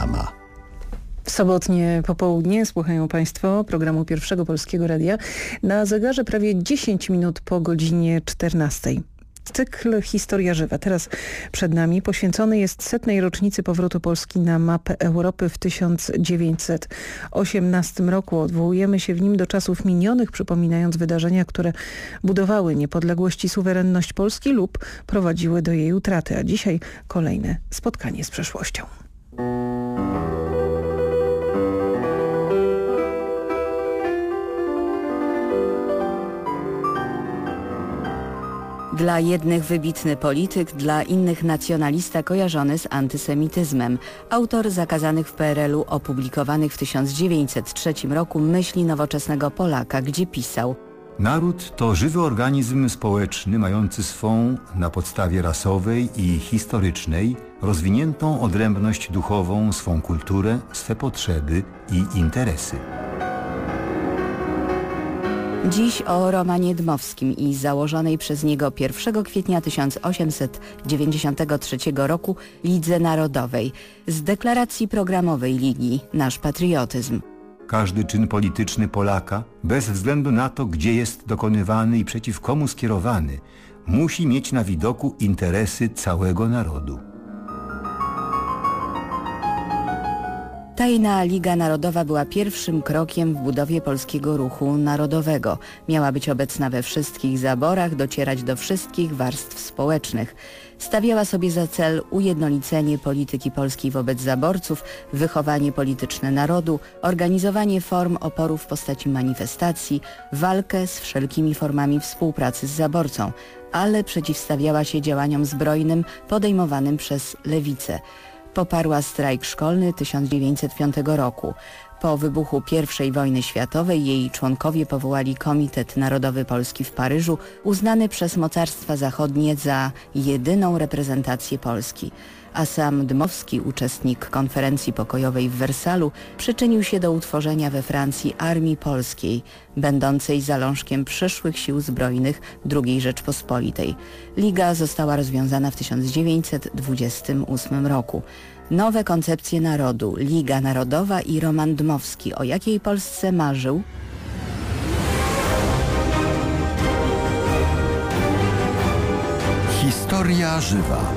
Reklama. W sobotnie popołudnie słuchają Państwo programu Pierwszego Polskiego Radia na zegarze prawie 10 minut po godzinie 14. Cykl Historia Żywa teraz przed nami poświęcony jest setnej rocznicy powrotu Polski na mapę Europy w 1918 roku. Odwołujemy się w nim do czasów minionych, przypominając wydarzenia, które budowały niepodległość i suwerenność Polski lub prowadziły do jej utraty. A dzisiaj kolejne spotkanie z przeszłością. Dla jednych wybitny polityk, dla innych nacjonalista kojarzony z antysemityzmem. Autor zakazanych w PRL-u opublikowanych w 1903 roku myśli nowoczesnego Polaka, gdzie pisał Naród to żywy organizm społeczny mający swą, na podstawie rasowej i historycznej, rozwiniętą odrębność duchową, swą kulturę, swe potrzeby i interesy. Dziś o Romanie Dmowskim i założonej przez niego 1 kwietnia 1893 roku Lidze Narodowej z deklaracji programowej Ligi Nasz Patriotyzm. Każdy czyn polityczny Polaka, bez względu na to, gdzie jest dokonywany i przeciw komu skierowany, musi mieć na widoku interesy całego narodu. Tajna Liga Narodowa była pierwszym krokiem w budowie polskiego ruchu narodowego. Miała być obecna we wszystkich zaborach, docierać do wszystkich warstw społecznych. Stawiała sobie za cel ujednolicenie polityki polskiej wobec zaborców, wychowanie polityczne narodu, organizowanie form oporu w postaci manifestacji, walkę z wszelkimi formami współpracy z zaborcą, ale przeciwstawiała się działaniom zbrojnym podejmowanym przez lewicę. Poparła strajk szkolny 1905 roku. Po wybuchu I wojny światowej jej członkowie powołali Komitet Narodowy Polski w Paryżu, uznany przez mocarstwa zachodnie za jedyną reprezentację Polski a sam Dmowski, uczestnik konferencji pokojowej w Wersalu, przyczynił się do utworzenia we Francji Armii Polskiej, będącej zalążkiem przyszłych sił zbrojnych II Rzeczpospolitej. Liga została rozwiązana w 1928 roku. Nowe koncepcje narodu, Liga Narodowa i Roman Dmowski, o jakiej Polsce marzył, Historia żywa.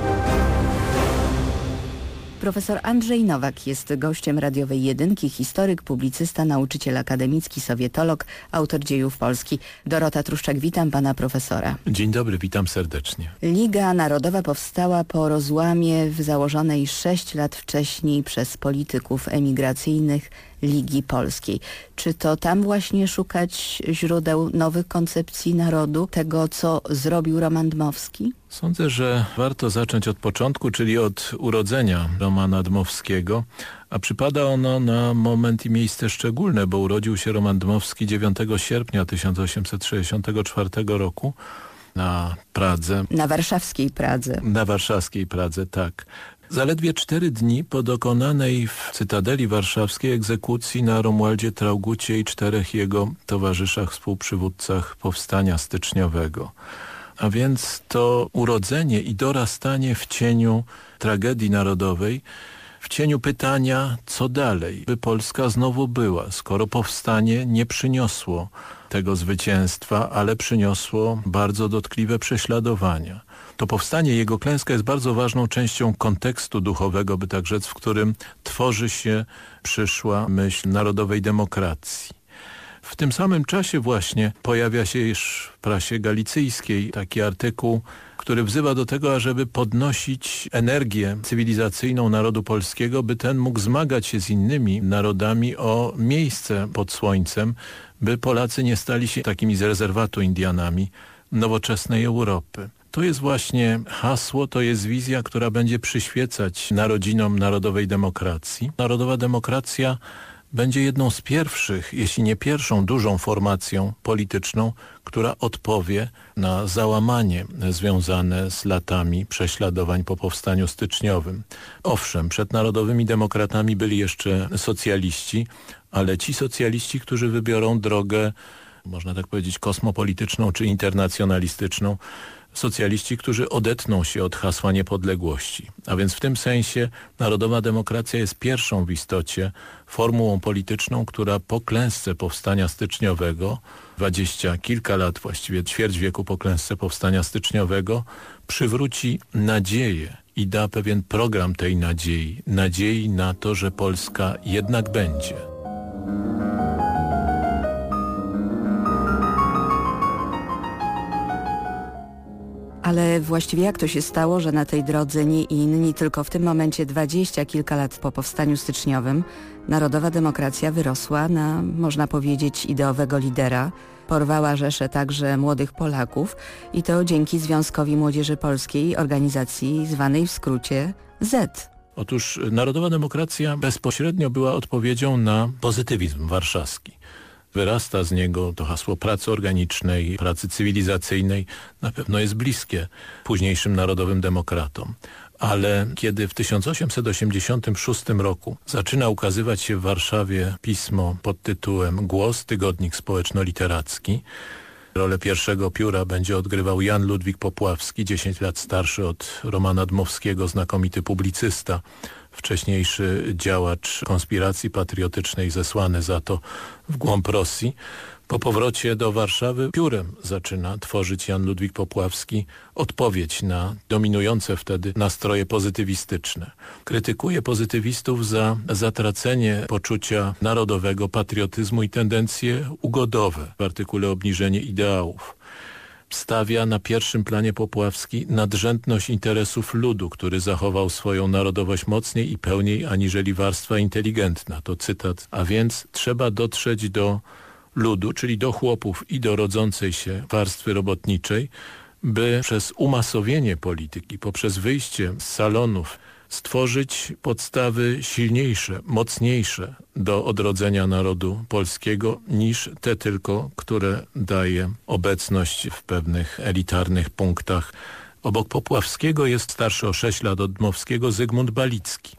Profesor Andrzej Nowak jest gościem radiowej jedynki, historyk, publicysta, nauczyciel akademicki, sowietolog, autor dziejów Polski. Dorota Truszczak, witam pana profesora. Dzień dobry, witam serdecznie. Liga Narodowa powstała po rozłamie w założonej sześć lat wcześniej przez polityków emigracyjnych Ligi Polskiej. Czy to tam właśnie szukać źródeł nowych koncepcji narodu, tego co zrobił Roman Dmowski? Sądzę, że warto zacząć od początku, czyli od urodzenia Romana Dmowskiego, a przypada ono na moment i miejsce szczególne, bo urodził się Roman Dmowski 9 sierpnia 1864 roku na Pradze. Na warszawskiej Pradze. Na warszawskiej Pradze, tak. Zaledwie cztery dni po dokonanej w Cytadeli Warszawskiej egzekucji na Romualdzie Traugucie i czterech jego towarzyszach, współprzywódcach powstania styczniowego. A więc to urodzenie i dorastanie w cieniu tragedii narodowej, w cieniu pytania, co dalej, by Polska znowu była, skoro powstanie nie przyniosło tego zwycięstwa, ale przyniosło bardzo dotkliwe prześladowania. To powstanie, jego klęska jest bardzo ważną częścią kontekstu duchowego, by tak rzec, w którym tworzy się przyszła myśl narodowej demokracji. W tym samym czasie właśnie pojawia się już w prasie galicyjskiej taki artykuł, który wzywa do tego, ażeby podnosić energię cywilizacyjną narodu polskiego, by ten mógł zmagać się z innymi narodami o miejsce pod słońcem, by Polacy nie stali się takimi z rezerwatu Indianami nowoczesnej Europy. To jest właśnie hasło, to jest wizja, która będzie przyświecać narodzinom narodowej demokracji. Narodowa demokracja będzie jedną z pierwszych, jeśli nie pierwszą dużą formacją polityczną, która odpowie na załamanie związane z latami prześladowań po powstaniu styczniowym. Owszem, przed narodowymi demokratami byli jeszcze socjaliści, ale ci socjaliści, którzy wybiorą drogę można tak powiedzieć, kosmopolityczną czy internacjonalistyczną, socjaliści, którzy odetną się od hasła niepodległości. A więc w tym sensie narodowa demokracja jest pierwszą w istocie formułą polityczną, która po klęsce powstania styczniowego, dwadzieścia kilka lat, właściwie ćwierć wieku po klęsce powstania styczniowego, przywróci nadzieję i da pewien program tej nadziei, nadziei na to, że Polska jednak będzie. Ale właściwie jak to się stało, że na tej drodze nie inni, tylko w tym momencie dwadzieścia kilka lat po powstaniu styczniowym, narodowa demokracja wyrosła na, można powiedzieć, ideowego lidera, porwała rzeszę także młodych Polaków i to dzięki Związkowi Młodzieży Polskiej, organizacji zwanej w skrócie Z. Otóż narodowa demokracja bezpośrednio była odpowiedzią na pozytywizm warszawski wyrasta z niego to hasło pracy organicznej, pracy cywilizacyjnej, na pewno jest bliskie późniejszym narodowym demokratom. Ale kiedy w 1886 roku zaczyna ukazywać się w Warszawie pismo pod tytułem Głos, tygodnik społeczno-literacki, Rolę pierwszego pióra będzie odgrywał Jan Ludwik Popławski, 10 lat starszy od Romana Dmowskiego, znakomity publicysta, wcześniejszy działacz konspiracji patriotycznej zesłany za to w głąb Rosji. Po powrocie do Warszawy piórem zaczyna tworzyć Jan Ludwik Popławski odpowiedź na dominujące wtedy nastroje pozytywistyczne. Krytykuje pozytywistów za zatracenie poczucia narodowego patriotyzmu i tendencje ugodowe w artykule Obniżenie ideałów stawia na pierwszym planie Popławski nadrzędność interesów ludu, który zachował swoją narodowość mocniej i pełniej aniżeli warstwa inteligentna. To cytat. A więc trzeba dotrzeć do ludu, czyli do chłopów i do rodzącej się warstwy robotniczej, by przez umasowienie polityki, poprzez wyjście z salonów stworzyć podstawy silniejsze, mocniejsze do odrodzenia narodu polskiego niż te tylko, które daje obecność w pewnych elitarnych punktach. Obok Popławskiego jest starszy o 6 lat od Dmowskiego Zygmunt Balicki.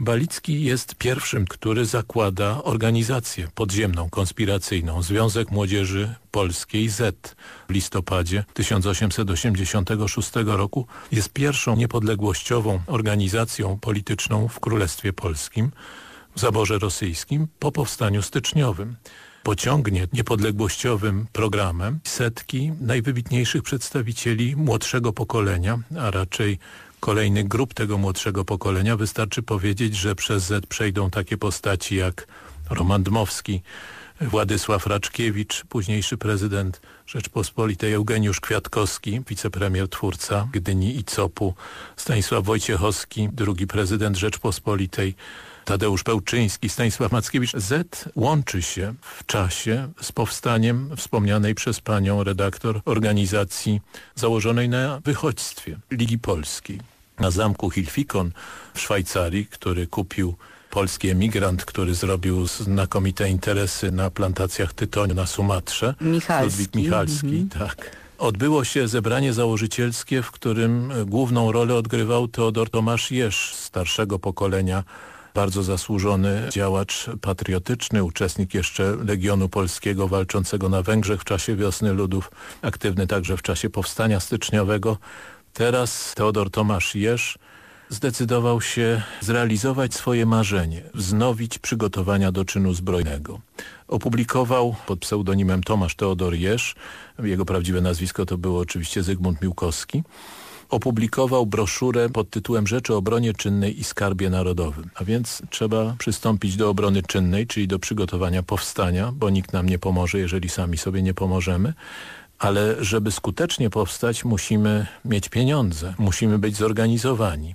Balicki jest pierwszym, który zakłada organizację podziemną, konspiracyjną, Związek Młodzieży Polskiej Z w listopadzie 1886 roku. Jest pierwszą niepodległościową organizacją polityczną w Królestwie Polskim, w zaborze rosyjskim po powstaniu styczniowym pociągnie niepodległościowym programem setki najwybitniejszych przedstawicieli młodszego pokolenia, a raczej kolejnych grup tego młodszego pokolenia. Wystarczy powiedzieć, że przez Z przejdą takie postaci jak Roman Dmowski, Władysław Raczkiewicz, późniejszy prezydent Rzeczpospolitej Eugeniusz Kwiatkowski, wicepremier twórca Gdyni i Copu, Stanisław Wojciechowski, drugi prezydent Rzeczpospolitej, Tadeusz Pełczyński, Stanisław Mackiewicz. Z łączy się w czasie z powstaniem wspomnianej przez panią redaktor organizacji założonej na wychodźstwie Ligi Polskiej. Na zamku Hilfikon w Szwajcarii, który kupił polski emigrant, który zrobił znakomite interesy na plantacjach tytoniu na Sumatrze. Michalski. Ludwik Michalski, mm -hmm. tak. Odbyło się zebranie założycielskie, w którym główną rolę odgrywał Teodor Tomasz Jesz, starszego pokolenia bardzo zasłużony działacz patriotyczny, uczestnik jeszcze Legionu Polskiego walczącego na Węgrzech w czasie Wiosny Ludów, aktywny także w czasie Powstania Styczniowego. Teraz Teodor Tomasz Jesz zdecydował się zrealizować swoje marzenie, wznowić przygotowania do czynu zbrojnego. Opublikował pod pseudonimem Tomasz Teodor Jesz, jego prawdziwe nazwisko to było oczywiście Zygmunt Miłkowski, opublikował broszurę pod tytułem Rzeczy o obronie czynnej i skarbie narodowym. A więc trzeba przystąpić do obrony czynnej, czyli do przygotowania powstania, bo nikt nam nie pomoże, jeżeli sami sobie nie pomożemy. Ale żeby skutecznie powstać, musimy mieć pieniądze, musimy być zorganizowani.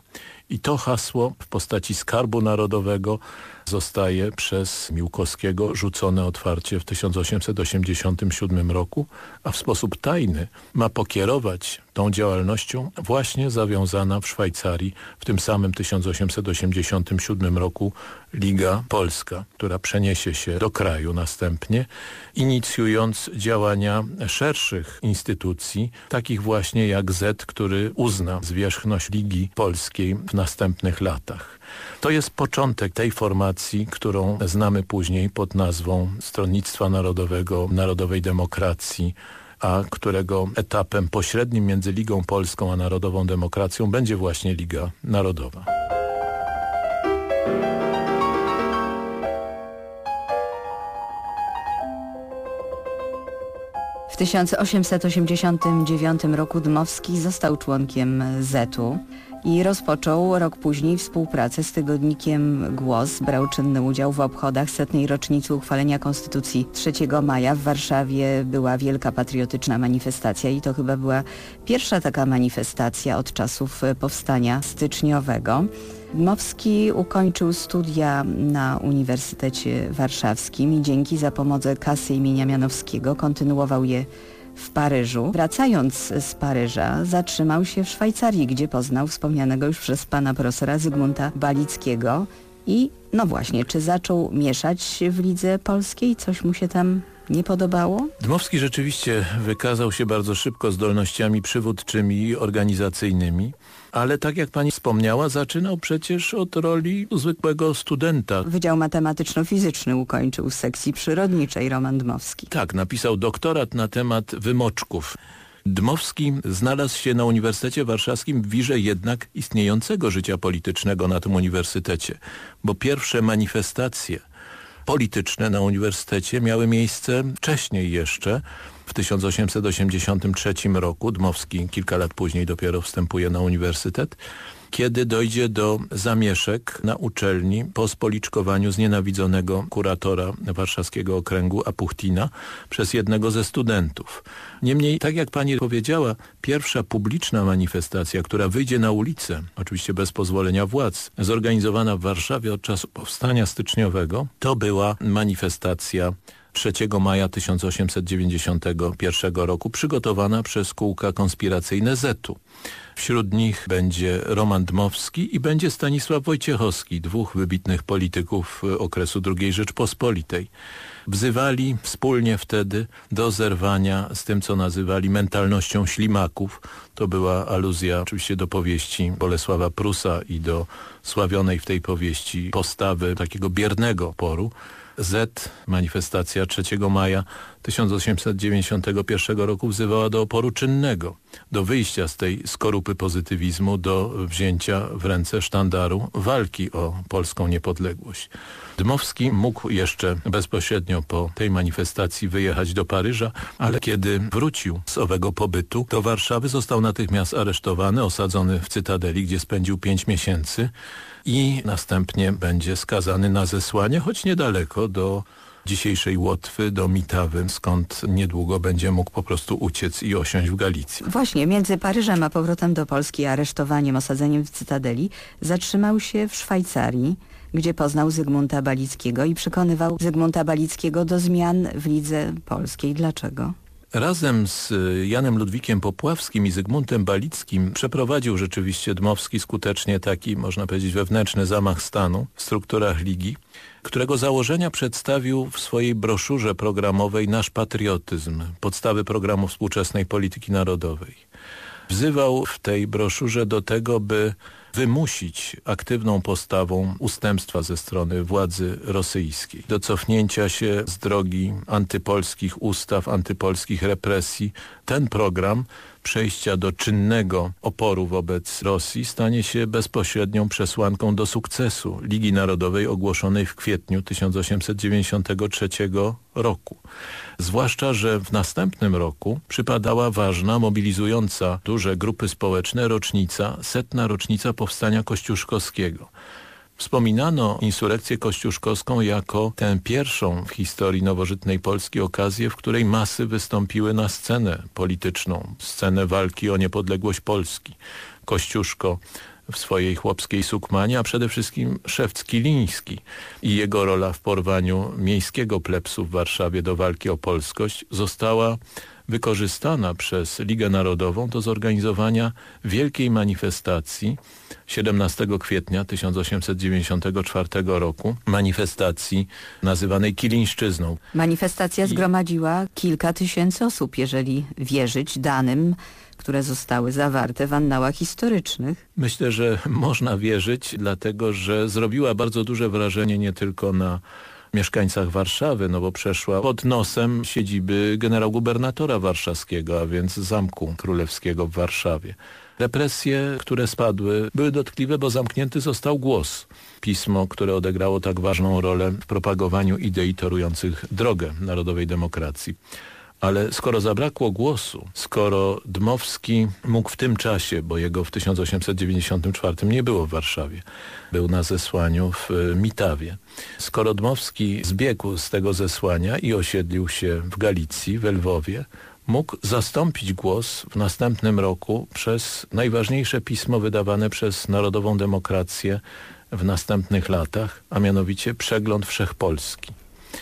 I to hasło w postaci Skarbu Narodowego zostaje przez Miłkowskiego rzucone otwarcie w 1887 roku, a w sposób tajny ma pokierować tą działalnością właśnie zawiązana w Szwajcarii w tym samym 1887 roku Liga Polska, która przeniesie się do kraju następnie, inicjując działania szerszych instytucji, takich właśnie jak Z, który uzna zwierzchność Ligi Polskiej w następnych latach. To jest początek tej formacji, którą znamy później pod nazwą Stronnictwa Narodowego, Narodowej Demokracji, a którego etapem pośrednim między Ligą Polską a Narodową Demokracją będzie właśnie Liga Narodowa. W 1889 roku Dmowski został członkiem ZET-u i rozpoczął rok później współpracę z tygodnikiem Głos. Brał czynny udział w obchodach setnej rocznicy uchwalenia Konstytucji 3 maja. W Warszawie była wielka patriotyczna manifestacja i to chyba była pierwsza taka manifestacja od czasów powstania styczniowego. Dmowski ukończył studia na Uniwersytecie Warszawskim i dzięki za pomocę kasy imienia Mianowskiego kontynuował je w Paryżu. Wracając z Paryża zatrzymał się w Szwajcarii, gdzie poznał wspomnianego już przez pana profesora Zygmunta Balickiego i no właśnie, czy zaczął mieszać w lidze polskiej? Coś mu się tam nie podobało? Dmowski rzeczywiście wykazał się bardzo szybko zdolnościami przywódczymi i organizacyjnymi. Ale tak jak pani wspomniała, zaczynał przecież od roli zwykłego studenta. Wydział Matematyczno-Fizyczny ukończył z sekcji przyrodniczej Roman Dmowski. Tak, napisał doktorat na temat wymoczków. Dmowski znalazł się na Uniwersytecie Warszawskim w wirze jednak istniejącego życia politycznego na tym uniwersytecie, bo pierwsze manifestacje polityczne na uniwersytecie miały miejsce wcześniej jeszcze, w 1883 roku. Dmowski kilka lat później dopiero wstępuje na uniwersytet kiedy dojdzie do zamieszek na uczelni po spoliczkowaniu znienawidzonego kuratora warszawskiego okręgu Apuchtina przez jednego ze studentów. Niemniej, tak jak pani powiedziała, pierwsza publiczna manifestacja, która wyjdzie na ulicę, oczywiście bez pozwolenia władz, zorganizowana w Warszawie od czasu powstania styczniowego, to była manifestacja 3 maja 1891 roku przygotowana przez kółka konspiracyjne ZET-u. Wśród nich będzie Roman Dmowski i będzie Stanisław Wojciechowski, dwóch wybitnych polityków okresu II Rzeczpospolitej. Wzywali wspólnie wtedy do zerwania z tym, co nazywali mentalnością ślimaków. To była aluzja oczywiście do powieści Bolesława Prusa i do sławionej w tej powieści postawy takiego biernego oporu. Z, manifestacja 3 maja 1891 roku wzywała do oporu czynnego, do wyjścia z tej skorupy pozytywizmu, do wzięcia w ręce sztandaru walki o polską niepodległość. Dmowski mógł jeszcze bezpośrednio po tej manifestacji wyjechać do Paryża, ale kiedy wrócił z owego pobytu do Warszawy został natychmiast aresztowany, osadzony w Cytadeli, gdzie spędził pięć miesięcy i następnie będzie skazany na zesłanie, choć niedaleko do dzisiejszej Łotwy do Mitawy, skąd niedługo będzie mógł po prostu uciec i osiąść w Galicji. Właśnie, między Paryżem a powrotem do Polski, aresztowaniem, osadzeniem w Cytadeli, zatrzymał się w Szwajcarii, gdzie poznał Zygmunta Balickiego i przekonywał Zygmunta Balickiego do zmian w Lidze Polskiej. Dlaczego? Razem z y, Janem Ludwikiem Popławskim i Zygmuntem Balickim przeprowadził rzeczywiście Dmowski skutecznie taki, można powiedzieć, wewnętrzny zamach stanu w strukturach Ligi, którego założenia przedstawił w swojej broszurze programowej Nasz Patriotyzm, podstawy programu współczesnej polityki narodowej. Wzywał w tej broszurze do tego, by wymusić aktywną postawą ustępstwa ze strony władzy rosyjskiej, do cofnięcia się z drogi antypolskich ustaw, antypolskich represji. Ten program przejścia do czynnego oporu wobec Rosji stanie się bezpośrednią przesłanką do sukcesu Ligi Narodowej ogłoszonej w kwietniu 1893 roku. Zwłaszcza, że w następnym roku przypadała ważna, mobilizująca duże grupy społeczne rocznica, setna rocznica powstania Kościuszkowskiego. Wspominano insurekcję kościuszkowską jako tę pierwszą w historii nowożytnej Polski okazję, w której masy wystąpiły na scenę polityczną, scenę walki o niepodległość Polski. Kościuszko w swojej chłopskiej sukmanie, a przede wszystkim Szewcki-Liński i jego rola w porwaniu miejskiego plepsu w Warszawie do walki o polskość została wykorzystana przez Ligę Narodową do zorganizowania wielkiej manifestacji 17 kwietnia 1894 roku, manifestacji nazywanej Kilińszczyzną. Manifestacja zgromadziła kilka tysięcy osób, jeżeli wierzyć danym które zostały zawarte w annałach historycznych. Myślę, że można wierzyć, dlatego że zrobiła bardzo duże wrażenie nie tylko na mieszkańcach Warszawy, no bo przeszła pod nosem siedziby generał-gubernatora warszawskiego, a więc Zamku Królewskiego w Warszawie. Represje, które spadły, były dotkliwe, bo zamknięty został głos. Pismo, które odegrało tak ważną rolę w propagowaniu idei torujących drogę narodowej demokracji. Ale skoro zabrakło głosu, skoro Dmowski mógł w tym czasie, bo jego w 1894 nie było w Warszawie, był na zesłaniu w e, Mitawie. Skoro Dmowski zbiegł z tego zesłania i osiedlił się w Galicji, w Lwowie, mógł zastąpić głos w następnym roku przez najważniejsze pismo wydawane przez Narodową Demokrację w następnych latach, a mianowicie Przegląd Wszechpolski.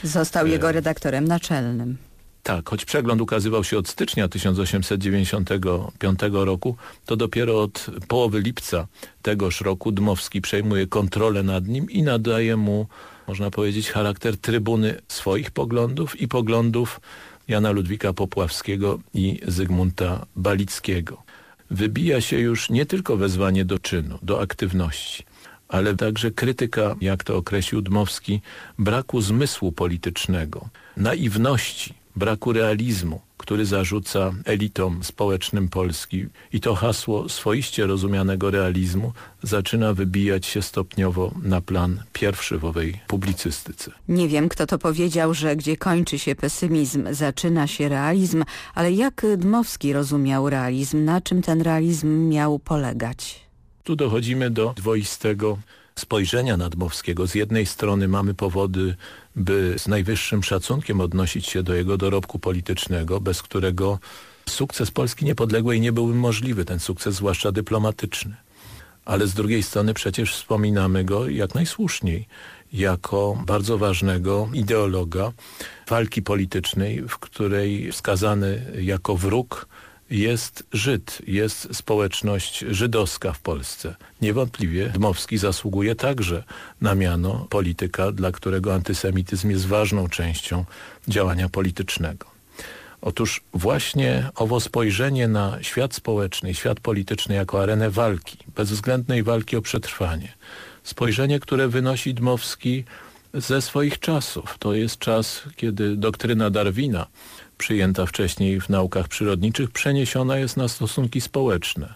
Został jego e, redaktorem naczelnym. Tak, choć przegląd ukazywał się od stycznia 1895 roku, to dopiero od połowy lipca tegoż roku Dmowski przejmuje kontrolę nad nim i nadaje mu, można powiedzieć, charakter trybuny swoich poglądów i poglądów Jana Ludwika Popławskiego i Zygmunta Balickiego. Wybija się już nie tylko wezwanie do czynu, do aktywności, ale także krytyka, jak to określił Dmowski, braku zmysłu politycznego, naiwności, braku realizmu, który zarzuca elitom społecznym Polski i to hasło swoiście rozumianego realizmu zaczyna wybijać się stopniowo na plan pierwszy w owej publicystyce. Nie wiem, kto to powiedział, że gdzie kończy się pesymizm, zaczyna się realizm, ale jak Dmowski rozumiał realizm, na czym ten realizm miał polegać? Tu dochodzimy do dwoistego spojrzenia nadmowskiego. Z jednej strony mamy powody, by z najwyższym szacunkiem odnosić się do jego dorobku politycznego, bez którego sukces Polski niepodległej nie byłby możliwy, ten sukces zwłaszcza dyplomatyczny. Ale z drugiej strony przecież wspominamy go jak najsłuszniej, jako bardzo ważnego ideologa walki politycznej, w której wskazany jako wróg jest Żyd, jest społeczność żydowska w Polsce. Niewątpliwie Dmowski zasługuje także na miano polityka, dla którego antysemityzm jest ważną częścią działania politycznego. Otóż właśnie owo spojrzenie na świat społeczny, świat polityczny jako arenę walki, bezwzględnej walki o przetrwanie. Spojrzenie, które wynosi Dmowski ze swoich czasów. To jest czas, kiedy doktryna Darwina przyjęta wcześniej w naukach przyrodniczych, przeniesiona jest na stosunki społeczne.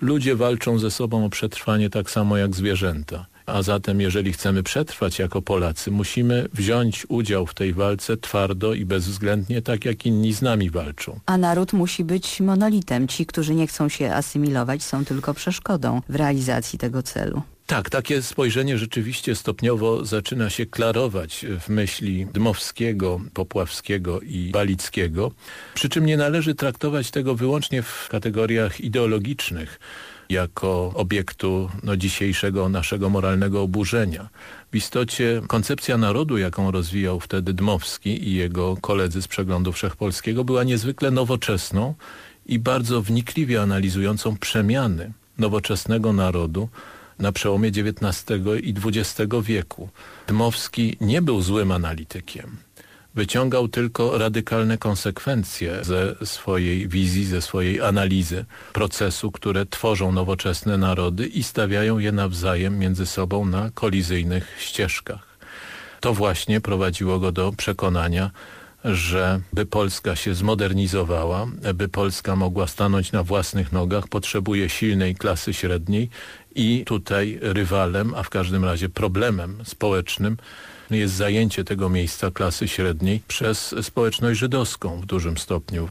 Ludzie walczą ze sobą o przetrwanie tak samo jak zwierzęta. A zatem jeżeli chcemy przetrwać jako Polacy, musimy wziąć udział w tej walce twardo i bezwzględnie, tak jak inni z nami walczą. A naród musi być monolitem. Ci, którzy nie chcą się asymilować, są tylko przeszkodą w realizacji tego celu. Tak, takie spojrzenie rzeczywiście stopniowo zaczyna się klarować w myśli Dmowskiego, Popławskiego i Balickiego, przy czym nie należy traktować tego wyłącznie w kategoriach ideologicznych, jako obiektu no, dzisiejszego naszego moralnego oburzenia. W istocie koncepcja narodu, jaką rozwijał wtedy Dmowski i jego koledzy z Przeglądu Wszechpolskiego była niezwykle nowoczesną i bardzo wnikliwie analizującą przemiany nowoczesnego narodu na przełomie XIX i XX wieku. Dmowski nie był złym analitykiem. Wyciągał tylko radykalne konsekwencje ze swojej wizji, ze swojej analizy procesu, które tworzą nowoczesne narody i stawiają je nawzajem między sobą na kolizyjnych ścieżkach. To właśnie prowadziło go do przekonania, że by Polska się zmodernizowała, by Polska mogła stanąć na własnych nogach, potrzebuje silnej klasy średniej i tutaj rywalem, a w każdym razie problemem społecznym jest zajęcie tego miejsca klasy średniej przez społeczność żydowską w dużym stopniu.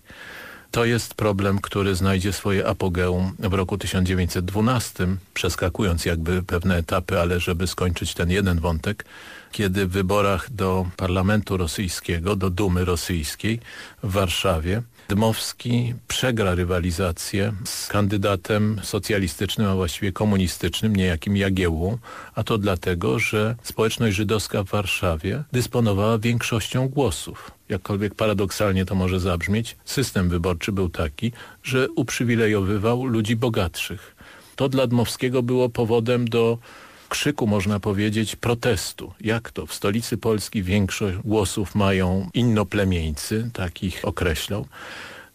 To jest problem, który znajdzie swoje apogeum w roku 1912, przeskakując jakby pewne etapy, ale żeby skończyć ten jeden wątek, kiedy w wyborach do parlamentu rosyjskiego, do Dumy rosyjskiej w Warszawie Dmowski przegra rywalizację z kandydatem socjalistycznym, a właściwie komunistycznym, niejakim Jagiełłą, a to dlatego, że społeczność żydowska w Warszawie dysponowała większością głosów. jakkolwiek paradoksalnie to może zabrzmieć, system wyborczy był taki, że uprzywilejowywał ludzi bogatszych. To dla Dmowskiego było powodem do krzyku, można powiedzieć, protestu. Jak to? W stolicy Polski większość głosów mają innoplemieńcy, takich określał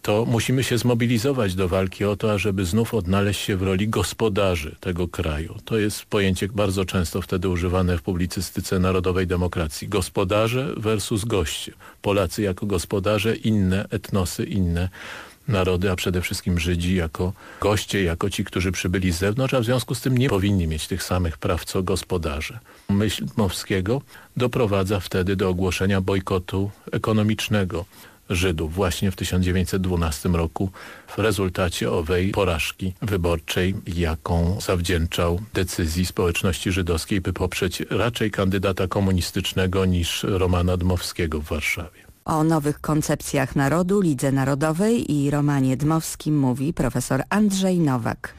to musimy się zmobilizować do walki o to, ażeby znów odnaleźć się w roli gospodarzy tego kraju. To jest pojęcie bardzo często wtedy używane w publicystyce narodowej demokracji. Gospodarze versus goście. Polacy jako gospodarze, inne etnosy, inne narody, a przede wszystkim Żydzi jako goście, jako ci, którzy przybyli z zewnątrz, a w związku z tym nie powinni mieć tych samych praw co gospodarze. Myśl Mowskiego doprowadza wtedy do ogłoszenia bojkotu ekonomicznego Żydów właśnie w 1912 roku w rezultacie owej porażki wyborczej, jaką zawdzięczał decyzji społeczności żydowskiej, by poprzeć raczej kandydata komunistycznego niż Romana Dmowskiego w Warszawie. O nowych koncepcjach narodu, Lidze Narodowej i Romanie Dmowskim mówi profesor Andrzej Nowak.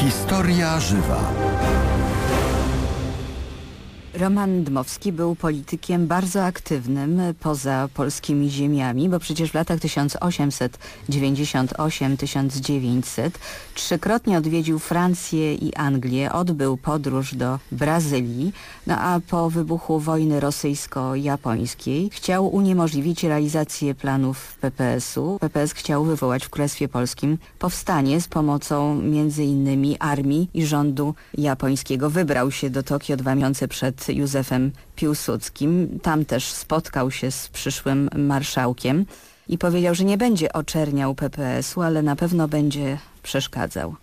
Historia żywa. Roman Dmowski był politykiem bardzo aktywnym poza polskimi ziemiami, bo przecież w latach 1898-1900 trzykrotnie odwiedził Francję i Anglię, odbył podróż do Brazylii, no a po wybuchu wojny rosyjsko-japońskiej chciał uniemożliwić realizację planów PPS-u. PPS chciał wywołać w Królestwie Polskim powstanie z pomocą innymi armii i rządu japońskiego. Wybrał się do Tokio dwa miesiące przed Józefem Piłsudskim. Tam też spotkał się z przyszłym marszałkiem i powiedział, że nie będzie oczerniał PPS-u, ale na pewno będzie przeszkadzał.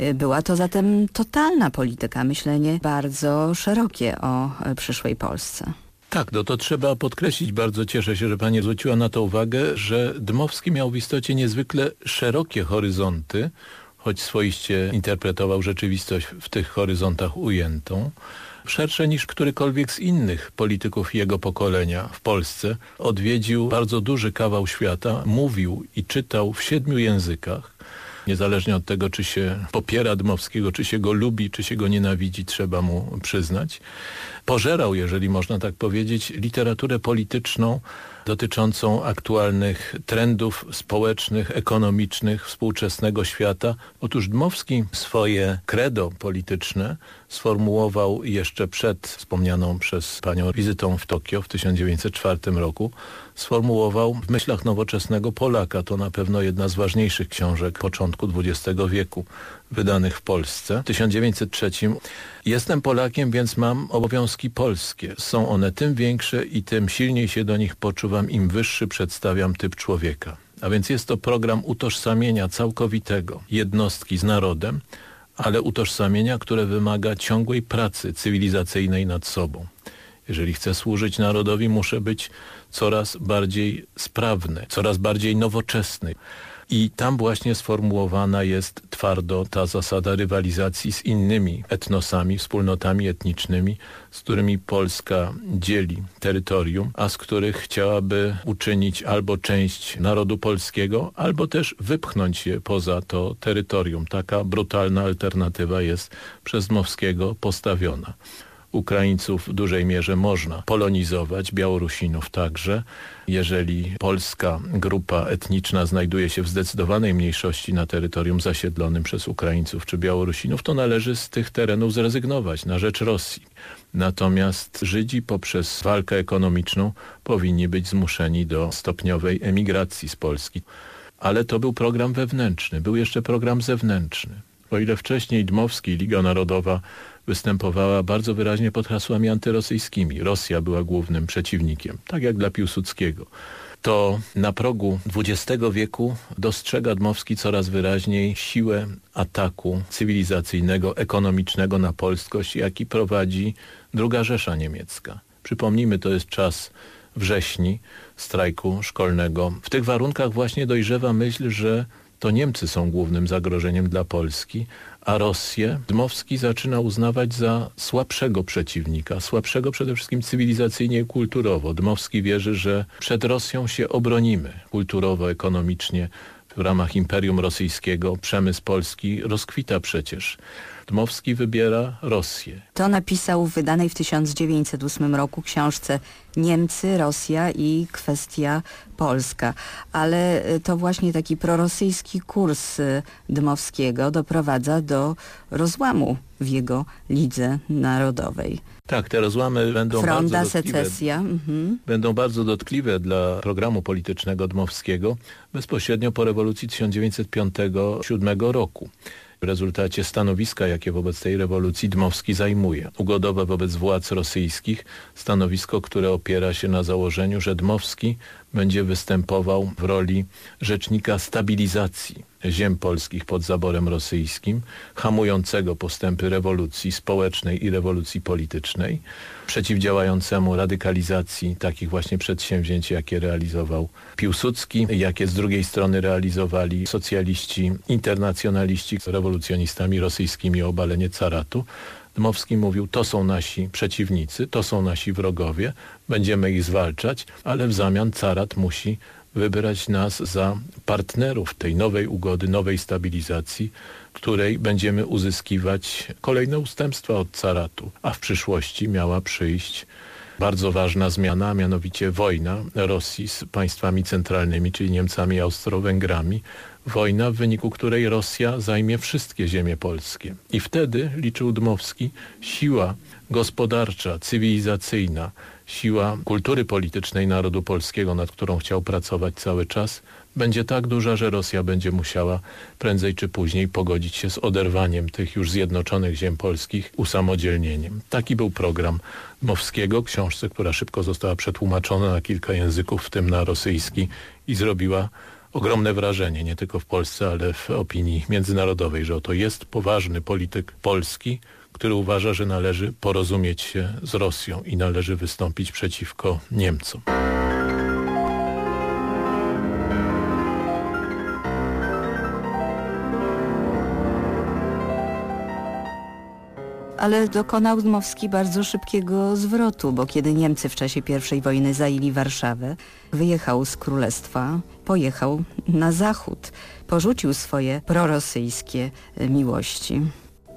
Y, była to zatem totalna polityka, myślenie bardzo szerokie o y, przyszłej Polsce. Tak, no to trzeba podkreślić, bardzo cieszę się, że Pani zwróciła na to uwagę, że Dmowski miał w istocie niezwykle szerokie horyzonty, choć swoiście interpretował rzeczywistość w tych horyzontach ujętą szersze niż którykolwiek z innych polityków jego pokolenia w Polsce. Odwiedził bardzo duży kawał świata, mówił i czytał w siedmiu językach. Niezależnie od tego, czy się popiera Dmowskiego, czy się go lubi, czy się go nienawidzi, trzeba mu przyznać. Pożerał, jeżeli można tak powiedzieć, literaturę polityczną dotyczącą aktualnych trendów społecznych, ekonomicznych współczesnego świata. Otóż Dmowski swoje credo polityczne sformułował jeszcze przed wspomnianą przez panią wizytą w Tokio w 1904 roku. Sformułował w myślach nowoczesnego Polaka. To na pewno jedna z ważniejszych książek początku XX wieku wydanych w Polsce. W 1903 Jestem Polakiem, więc mam obowiązki polskie. Są one tym większe i tym silniej się do nich poczuwam, im wyższy przedstawiam typ człowieka. A więc jest to program utożsamienia całkowitego jednostki z narodem, ale utożsamienia, które wymaga ciągłej pracy cywilizacyjnej nad sobą. Jeżeli chcę służyć narodowi, muszę być coraz bardziej sprawny, coraz bardziej nowoczesny. I tam właśnie sformułowana jest twardo ta zasada rywalizacji z innymi etnosami, wspólnotami etnicznymi, z którymi Polska dzieli terytorium, a z których chciałaby uczynić albo część narodu polskiego, albo też wypchnąć je poza to terytorium. Taka brutalna alternatywa jest przez Mowskiego postawiona. Ukraińców w dużej mierze można polonizować, Białorusinów także. Jeżeli polska grupa etniczna znajduje się w zdecydowanej mniejszości na terytorium zasiedlonym przez Ukraińców czy Białorusinów, to należy z tych terenów zrezygnować na rzecz Rosji. Natomiast Żydzi poprzez walkę ekonomiczną powinni być zmuszeni do stopniowej emigracji z Polski. Ale to był program wewnętrzny, był jeszcze program zewnętrzny. O ile wcześniej Dmowski, Liga Narodowa występowała bardzo wyraźnie pod hasłami antyrosyjskimi. Rosja była głównym przeciwnikiem, tak jak dla Piłsudskiego. To na progu XX wieku dostrzega Dmowski coraz wyraźniej siłę ataku cywilizacyjnego, ekonomicznego na polskość, jaki prowadzi druga Rzesza Niemiecka. Przypomnijmy, to jest czas wrześni, strajku szkolnego. W tych warunkach właśnie dojrzewa myśl, że to Niemcy są głównym zagrożeniem dla Polski, a Rosję Dmowski zaczyna uznawać za słabszego przeciwnika, słabszego przede wszystkim cywilizacyjnie i kulturowo. Dmowski wierzy, że przed Rosją się obronimy kulturowo, ekonomicznie, w ramach Imperium Rosyjskiego przemysł polski rozkwita przecież. Dmowski wybiera Rosję. To napisał w wydanej w 1908 roku książce Niemcy, Rosja i kwestia Polska. Ale y, to właśnie taki prorosyjski kurs y, Dmowskiego doprowadza do rozłamu w jego lidze narodowej. Tak, te rozłamy będą Fronda, bardzo dotkliwe, secesja. Mhm. będą bardzo dotkliwe dla programu politycznego Dmowskiego bezpośrednio po rewolucji 1905-1907 roku. W rezultacie stanowiska, jakie wobec tej rewolucji Dmowski zajmuje. Ugodowe wobec władz rosyjskich, stanowisko, które opiera się na założeniu, że Dmowski będzie występował w roli rzecznika stabilizacji ziem polskich pod zaborem rosyjskim, hamującego postępy rewolucji społecznej i rewolucji politycznej, przeciwdziałającemu radykalizacji takich właśnie przedsięwzięć, jakie realizował Piłsudski, jakie z drugiej strony realizowali socjaliści, internacjonaliści z rewolucjonistami rosyjskimi o obalenie caratu. Dmowski mówił, to są nasi przeciwnicy, to są nasi wrogowie, będziemy ich zwalczać, ale w zamian carat musi wybrać nas za partnerów tej nowej ugody, nowej stabilizacji, której będziemy uzyskiwać kolejne ustępstwa od caratu, a w przyszłości miała przyjść bardzo ważna zmiana, a mianowicie wojna Rosji z państwami centralnymi, czyli Niemcami i Austro-Węgrami. Wojna, w wyniku której Rosja zajmie wszystkie ziemie polskie. I wtedy, liczył Dmowski, siła gospodarcza, cywilizacyjna, siła kultury politycznej narodu polskiego, nad którą chciał pracować cały czas, będzie tak duża, że Rosja będzie musiała prędzej czy później pogodzić się z oderwaniem tych już zjednoczonych ziem polskich usamodzielnieniem. Taki był program Mowskiego, książce, która szybko została przetłumaczona na kilka języków, w tym na rosyjski i zrobiła ogromne wrażenie, nie tylko w Polsce, ale w opinii międzynarodowej, że oto jest poważny polityk polski, który uważa, że należy porozumieć się z Rosją i należy wystąpić przeciwko Niemcom. Ale dokonał Dmowski bardzo szybkiego zwrotu, bo kiedy Niemcy w czasie I wojny zajęli Warszawę, wyjechał z królestwa, pojechał na zachód, porzucił swoje prorosyjskie miłości.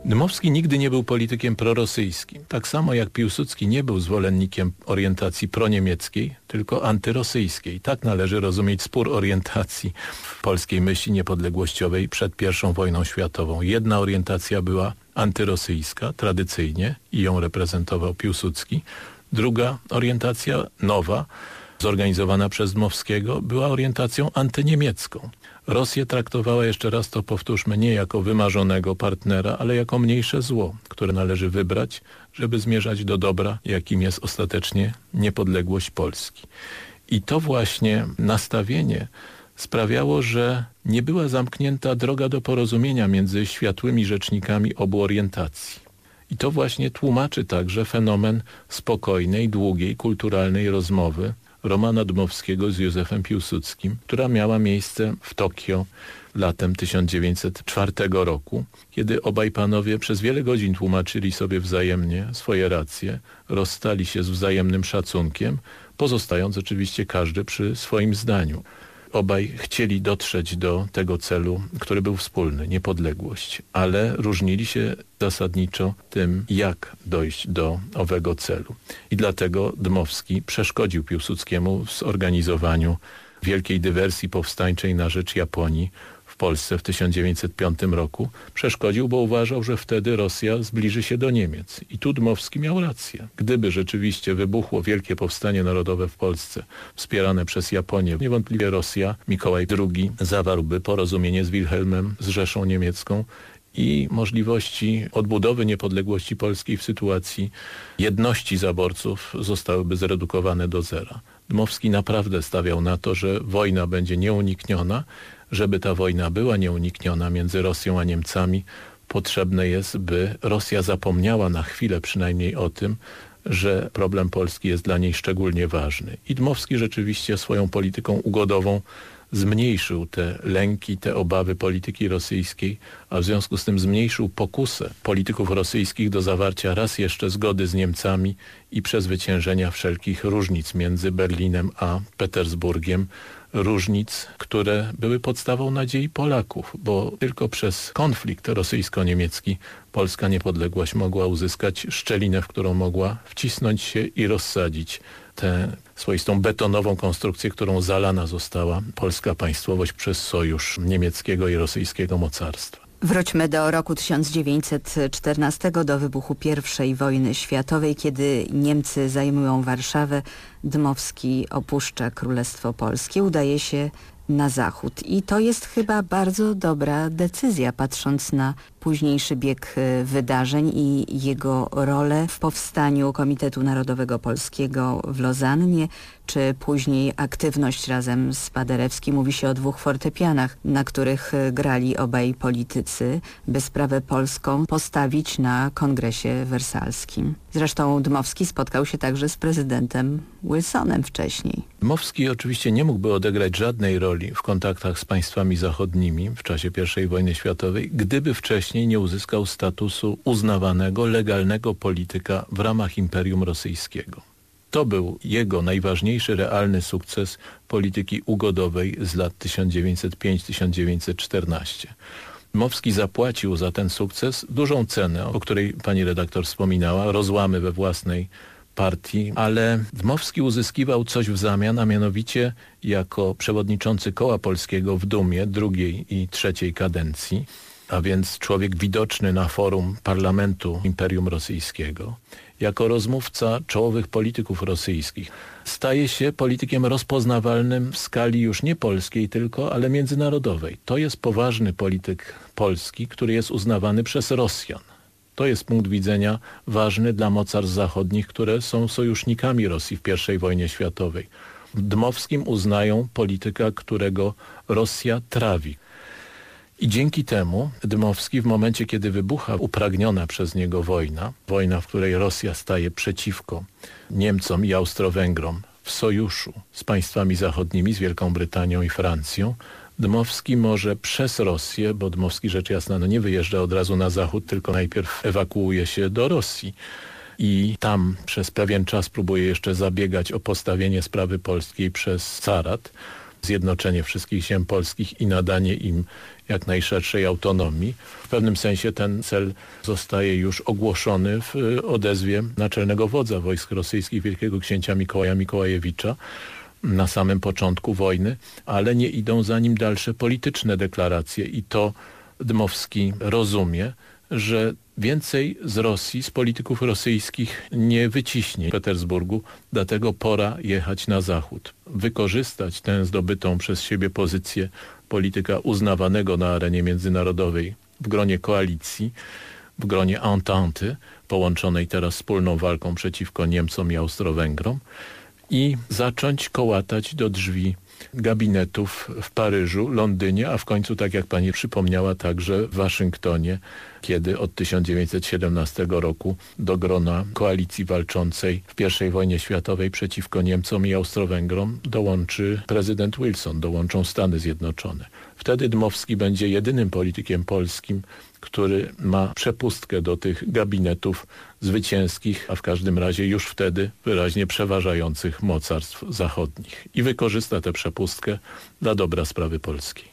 Dmowski nigdy nie był politykiem prorosyjskim. Tak samo jak Piłsudski nie był zwolennikiem orientacji proniemieckiej, tylko antyrosyjskiej. Tak należy rozumieć spór orientacji polskiej myśli niepodległościowej przed I wojną światową. Jedna orientacja była antyrosyjska, tradycyjnie, i ją reprezentował Piłsudski. Druga orientacja, nowa, zorganizowana przez Dmowskiego, była orientacją antyniemiecką. Rosję traktowała, jeszcze raz to powtórzmy, nie jako wymarzonego partnera, ale jako mniejsze zło, które należy wybrać, żeby zmierzać do dobra, jakim jest ostatecznie niepodległość Polski. I to właśnie nastawienie sprawiało, że nie była zamknięta droga do porozumienia między światłymi rzecznikami obu orientacji. I to właśnie tłumaczy także fenomen spokojnej, długiej, kulturalnej rozmowy Romana Dmowskiego z Józefem Piłsudskim, która miała miejsce w Tokio latem 1904 roku, kiedy obaj panowie przez wiele godzin tłumaczyli sobie wzajemnie swoje racje, rozstali się z wzajemnym szacunkiem, pozostając oczywiście każdy przy swoim zdaniu. Obaj chcieli dotrzeć do tego celu, który był wspólny, niepodległość, ale różnili się zasadniczo tym, jak dojść do owego celu. I dlatego Dmowski przeszkodził Piłsudskiemu w zorganizowaniu wielkiej dywersji powstańczej na rzecz Japonii Polsce w 1905 roku przeszkodził, bo uważał, że wtedy Rosja zbliży się do Niemiec. I tu Dmowski miał rację. Gdyby rzeczywiście wybuchło wielkie powstanie narodowe w Polsce, wspierane przez Japonię, niewątpliwie Rosja, Mikołaj II zawarłby porozumienie z Wilhelmem, z Rzeszą Niemiecką i możliwości odbudowy niepodległości polskiej w sytuacji jedności zaborców zostałyby zredukowane do zera. Dmowski naprawdę stawiał na to, że wojna będzie nieunikniona, żeby ta wojna była nieunikniona między Rosją a Niemcami, potrzebne jest, by Rosja zapomniała na chwilę przynajmniej o tym, że problem Polski jest dla niej szczególnie ważny. I Dmowski rzeczywiście swoją polityką ugodową zmniejszył te lęki, te obawy polityki rosyjskiej, a w związku z tym zmniejszył pokusę polityków rosyjskich do zawarcia raz jeszcze zgody z Niemcami i przezwyciężenia wszelkich różnic między Berlinem a Petersburgiem różnic, które były podstawą nadziei Polaków, bo tylko przez konflikt rosyjsko-niemiecki polska niepodległość mogła uzyskać szczelinę, w którą mogła wcisnąć się i rozsadzić tę swoistą betonową konstrukcję, którą zalana została polska państwowość przez sojusz niemieckiego i rosyjskiego mocarstwa. Wróćmy do roku 1914, do wybuchu I wojny światowej, kiedy Niemcy zajmują Warszawę, Dmowski opuszcza Królestwo Polskie, udaje się na zachód. I to jest chyba bardzo dobra decyzja, patrząc na późniejszy bieg e, wydarzeń i jego rolę w powstaniu Komitetu Narodowego Polskiego w Lozannie, czy później aktywność razem z Paderewskim. Mówi się o dwóch fortepianach, na których e, grali obaj politycy, by sprawę polską postawić na kongresie wersalskim. Zresztą Dmowski spotkał się także z prezydentem Wilsonem wcześniej. Dmowski oczywiście nie mógłby odegrać żadnej roli w kontaktach z państwami zachodnimi w czasie I wojny światowej, gdyby wcześniej nie uzyskał statusu uznawanego, legalnego polityka w ramach Imperium Rosyjskiego. To był jego najważniejszy realny sukces polityki ugodowej z lat 1905-1914. Mowski zapłacił za ten sukces dużą cenę, o której pani redaktor wspominała, rozłamy we własnej partii, ale Dmowski uzyskiwał coś w zamian, a mianowicie jako przewodniczący Koła Polskiego w Dumie drugiej i trzeciej kadencji, a więc człowiek widoczny na forum parlamentu Imperium Rosyjskiego, jako rozmówca czołowych polityków rosyjskich, staje się politykiem rozpoznawalnym w skali już nie polskiej tylko, ale międzynarodowej. To jest poważny polityk polski, który jest uznawany przez Rosjan. To jest punkt widzenia ważny dla mocarstw zachodnich, które są sojusznikami Rosji w I wojnie światowej. Dmowskim uznają polityka, którego Rosja trawi. I dzięki temu Dmowski w momencie, kiedy wybucha upragniona przez niego wojna, wojna, w której Rosja staje przeciwko Niemcom i Austro-Węgrom w sojuszu z państwami zachodnimi, z Wielką Brytanią i Francją, Dmowski może przez Rosję, bo Dmowski rzecz jasna no nie wyjeżdża od razu na zachód, tylko najpierw ewakuuje się do Rosji. I tam przez pewien czas próbuje jeszcze zabiegać o postawienie sprawy polskiej przez carat, zjednoczenie wszystkich ziem polskich i nadanie im jak najszerszej autonomii. W pewnym sensie ten cel zostaje już ogłoszony w odezwie naczelnego wodza wojsk rosyjskich wielkiego księcia Mikołaja Mikołajewicza, na samym początku wojny, ale nie idą za nim dalsze polityczne deklaracje i to Dmowski rozumie, że więcej z Rosji, z polityków rosyjskich nie wyciśnie Petersburgu, dlatego pora jechać na zachód. Wykorzystać tę zdobytą przez siebie pozycję polityka uznawanego na arenie międzynarodowej w gronie koalicji, w gronie Entente, połączonej teraz wspólną walką przeciwko Niemcom i Austro-Węgrom, i zacząć kołatać do drzwi gabinetów w Paryżu, Londynie, a w końcu, tak jak pani przypomniała, także w Waszyngtonie, kiedy od 1917 roku do grona koalicji walczącej w I wojnie światowej przeciwko Niemcom i Austro-Węgrom dołączy prezydent Wilson, dołączą Stany Zjednoczone. Wtedy Dmowski będzie jedynym politykiem polskim, który ma przepustkę do tych gabinetów zwycięskich, a w każdym razie już wtedy wyraźnie przeważających mocarstw zachodnich i wykorzysta tę przepustkę dla dobra sprawy polskiej.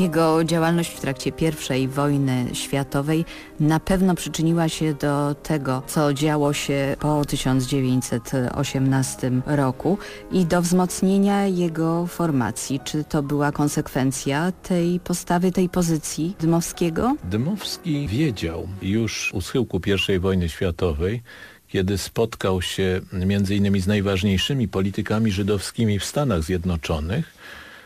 Jego działalność w trakcie I wojny światowej na pewno przyczyniła się do tego, co działo się po 1918 roku i do wzmocnienia jego formacji. Czy to była konsekwencja tej postawy, tej pozycji Dmowskiego? Dmowski wiedział już u schyłku I wojny światowej, kiedy spotkał się między innymi z najważniejszymi politykami żydowskimi w Stanach Zjednoczonych,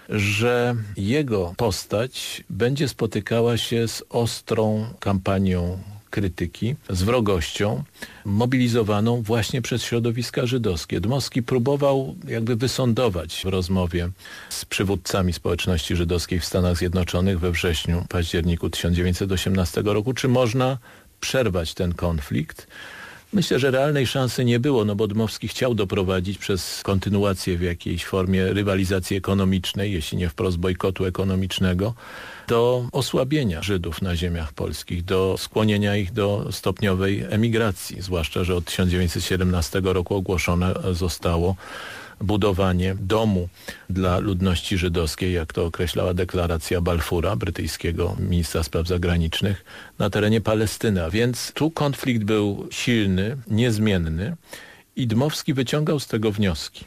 że jego postać będzie spotykała się z ostrą kampanią krytyki, z wrogością mobilizowaną właśnie przez środowiska żydowskie. Dmowski próbował jakby wysądować w rozmowie z przywódcami społeczności żydowskiej w Stanach Zjednoczonych we wrześniu, październiku 1918 roku, czy można przerwać ten konflikt, Myślę, że realnej szansy nie było, no bo Dmowski chciał doprowadzić przez kontynuację w jakiejś formie rywalizacji ekonomicznej, jeśli nie wprost bojkotu ekonomicznego, do osłabienia Żydów na ziemiach polskich, do skłonienia ich do stopniowej emigracji, zwłaszcza, że od 1917 roku ogłoszone zostało budowanie domu dla ludności żydowskiej, jak to określała deklaracja Balfura, brytyjskiego ministra spraw zagranicznych, na terenie Palestyny. Więc tu konflikt był silny, niezmienny i Dmowski wyciągał z tego wnioski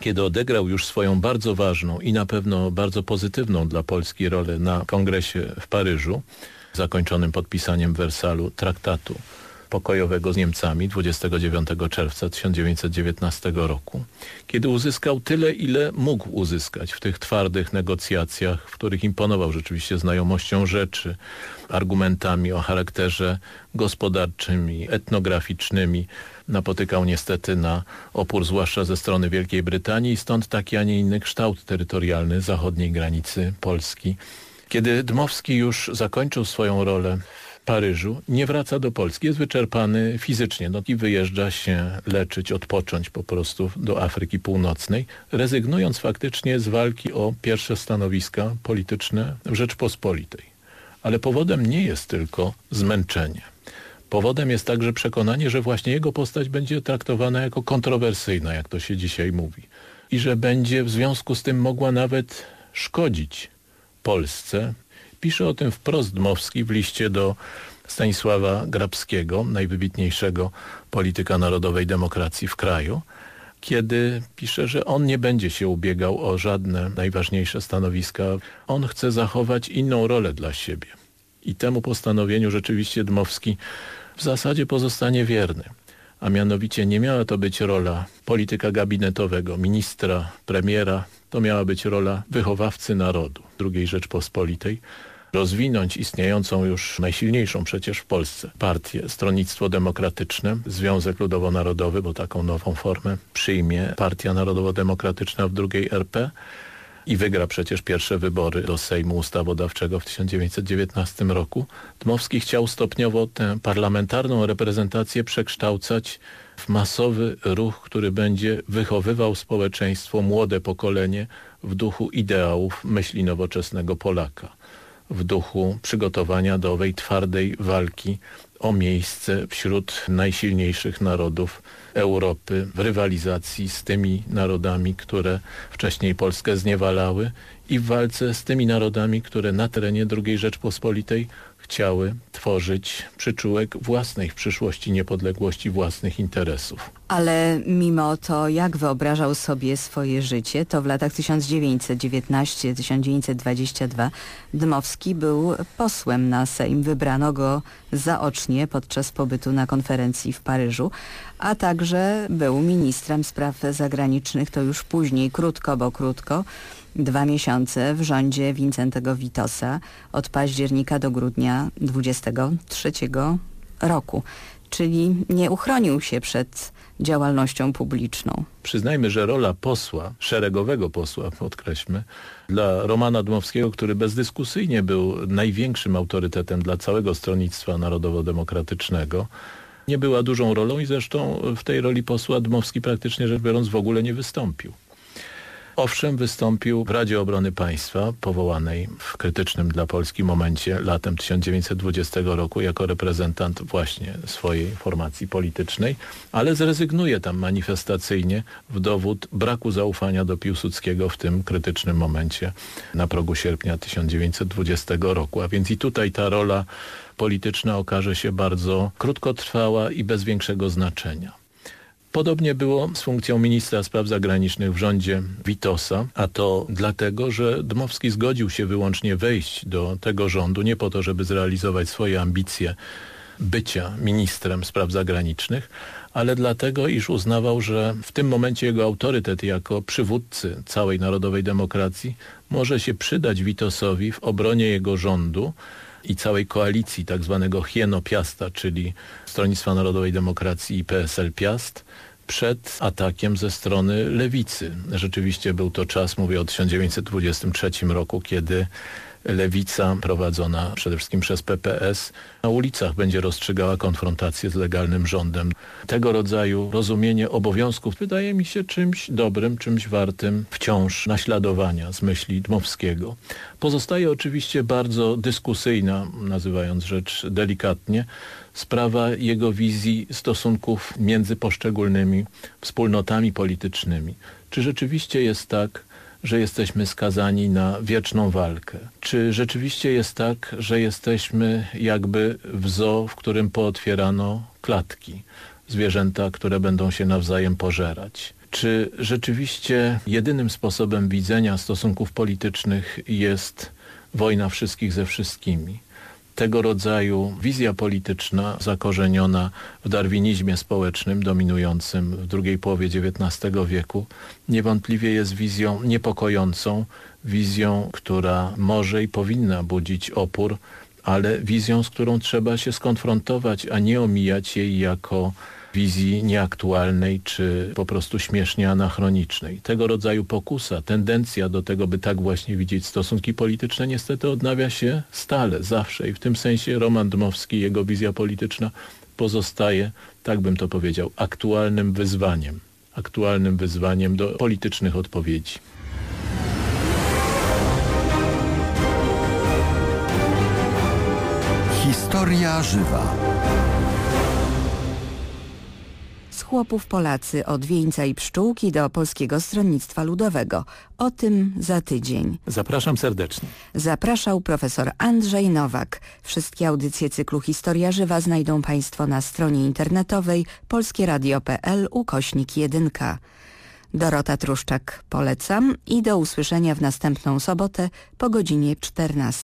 kiedy odegrał już swoją bardzo ważną i na pewno bardzo pozytywną dla Polski rolę na kongresie w Paryżu, zakończonym podpisaniem w Wersalu traktatu pokojowego z Niemcami 29 czerwca 1919 roku, kiedy uzyskał tyle, ile mógł uzyskać w tych twardych negocjacjach, w których imponował rzeczywiście znajomością rzeczy, argumentami o charakterze gospodarczymi, etnograficznymi, napotykał niestety na opór, zwłaszcza ze strony Wielkiej Brytanii, stąd taki, a nie inny kształt terytorialny zachodniej granicy Polski. Kiedy Dmowski już zakończył swoją rolę Paryżu, nie wraca do Polski, jest wyczerpany fizycznie no i wyjeżdża się leczyć, odpocząć po prostu do Afryki Północnej, rezygnując faktycznie z walki o pierwsze stanowiska polityczne w Rzeczpospolitej. Ale powodem nie jest tylko zmęczenie. Powodem jest także przekonanie, że właśnie jego postać będzie traktowana jako kontrowersyjna, jak to się dzisiaj mówi. I że będzie w związku z tym mogła nawet szkodzić Polsce, Pisze o tym wprost Dmowski w liście do Stanisława Grabskiego, najwybitniejszego polityka narodowej demokracji w kraju, kiedy pisze, że on nie będzie się ubiegał o żadne najważniejsze stanowiska. On chce zachować inną rolę dla siebie. I temu postanowieniu rzeczywiście Dmowski w zasadzie pozostanie wierny. A mianowicie nie miała to być rola polityka gabinetowego, ministra, premiera. To miała być rola wychowawcy narodu II Rzeczpospolitej, rozwinąć istniejącą już najsilniejszą przecież w Polsce partię Stronnictwo Demokratyczne, Związek Ludowo-Narodowy, bo taką nową formę przyjmie Partia Narodowo-Demokratyczna w drugiej RP i wygra przecież pierwsze wybory do Sejmu Ustawodawczego w 1919 roku. Dmowski chciał stopniowo tę parlamentarną reprezentację przekształcać w masowy ruch, który będzie wychowywał społeczeństwo, młode pokolenie w duchu ideałów myśli nowoczesnego Polaka w duchu przygotowania do owej twardej walki o miejsce wśród najsilniejszych narodów Europy w rywalizacji z tymi narodami, które wcześniej Polskę zniewalały i w walce z tymi narodami, które na terenie II Rzeczpospolitej chciały tworzyć przyczółek własnej przyszłości niepodległości własnych interesów. Ale mimo to, jak wyobrażał sobie swoje życie, to w latach 1919-1922 Dmowski był posłem na Sejm. Wybrano go zaocznie podczas pobytu na konferencji w Paryżu, a także był ministrem spraw zagranicznych, to już później, krótko, bo krótko, dwa miesiące w rządzie Wincentego Witosa od października do grudnia 23 roku. Czyli nie uchronił się przed działalnością publiczną. Przyznajmy, że rola posła, szeregowego posła, podkreślmy, dla Romana Dmowskiego, który bezdyskusyjnie był największym autorytetem dla całego stronnictwa narodowo-demokratycznego, nie była dużą rolą i zresztą w tej roli posła Dmowski praktycznie rzecz biorąc w ogóle nie wystąpił. Owszem, wystąpił w Radzie Obrony Państwa, powołanej w krytycznym dla Polski momencie latem 1920 roku jako reprezentant właśnie swojej formacji politycznej, ale zrezygnuje tam manifestacyjnie w dowód braku zaufania do Piłsudskiego w tym krytycznym momencie na progu sierpnia 1920 roku. A więc i tutaj ta rola polityczna okaże się bardzo krótkotrwała i bez większego znaczenia. Podobnie było z funkcją ministra spraw zagranicznych w rządzie Witosa, a to dlatego, że Dmowski zgodził się wyłącznie wejść do tego rządu nie po to, żeby zrealizować swoje ambicje bycia ministrem spraw zagranicznych, ale dlatego, iż uznawał, że w tym momencie jego autorytet jako przywódcy całej narodowej demokracji może się przydać Witosowi w obronie jego rządu i całej koalicji tak zwanego Hieno Piasta, czyli Stronnictwa Narodowej Demokracji i PSL Piast, przed atakiem ze strony lewicy. Rzeczywiście był to czas, mówię o 1923 roku, kiedy lewica prowadzona przede wszystkim przez PPS na ulicach będzie rozstrzygała konfrontację z legalnym rządem. Tego rodzaju rozumienie obowiązków wydaje mi się czymś dobrym, czymś wartym wciąż naśladowania z myśli Dmowskiego. Pozostaje oczywiście bardzo dyskusyjna, nazywając rzecz delikatnie, sprawa jego wizji stosunków między poszczególnymi wspólnotami politycznymi. Czy rzeczywiście jest tak, że jesteśmy skazani na wieczną walkę? Czy rzeczywiście jest tak, że jesteśmy jakby w zoo, w którym pootwierano klatki, zwierzęta, które będą się nawzajem pożerać? Czy rzeczywiście jedynym sposobem widzenia stosunków politycznych jest wojna wszystkich ze wszystkimi? Tego rodzaju wizja polityczna zakorzeniona w darwinizmie społecznym dominującym w drugiej połowie XIX wieku niewątpliwie jest wizją niepokojącą, wizją, która może i powinna budzić opór, ale wizją, z którą trzeba się skonfrontować, a nie omijać jej jako wizji nieaktualnej czy po prostu śmiesznie anachronicznej. Tego rodzaju pokusa, tendencja do tego, by tak właśnie widzieć stosunki polityczne niestety odnawia się stale, zawsze i w tym sensie Roman Dmowski, jego wizja polityczna pozostaje, tak bym to powiedział, aktualnym wyzwaniem. Aktualnym wyzwaniem do politycznych odpowiedzi. Historia żywa chłopów Polacy od wieńca i pszczółki do Polskiego Stronnictwa Ludowego. O tym za tydzień. Zapraszam serdecznie. Zapraszał profesor Andrzej Nowak. Wszystkie audycje cyklu Historia Żywa znajdą Państwo na stronie internetowej polskieradio.pl ukośnik 1. Dorota Truszczak polecam i do usłyszenia w następną sobotę po godzinie 14.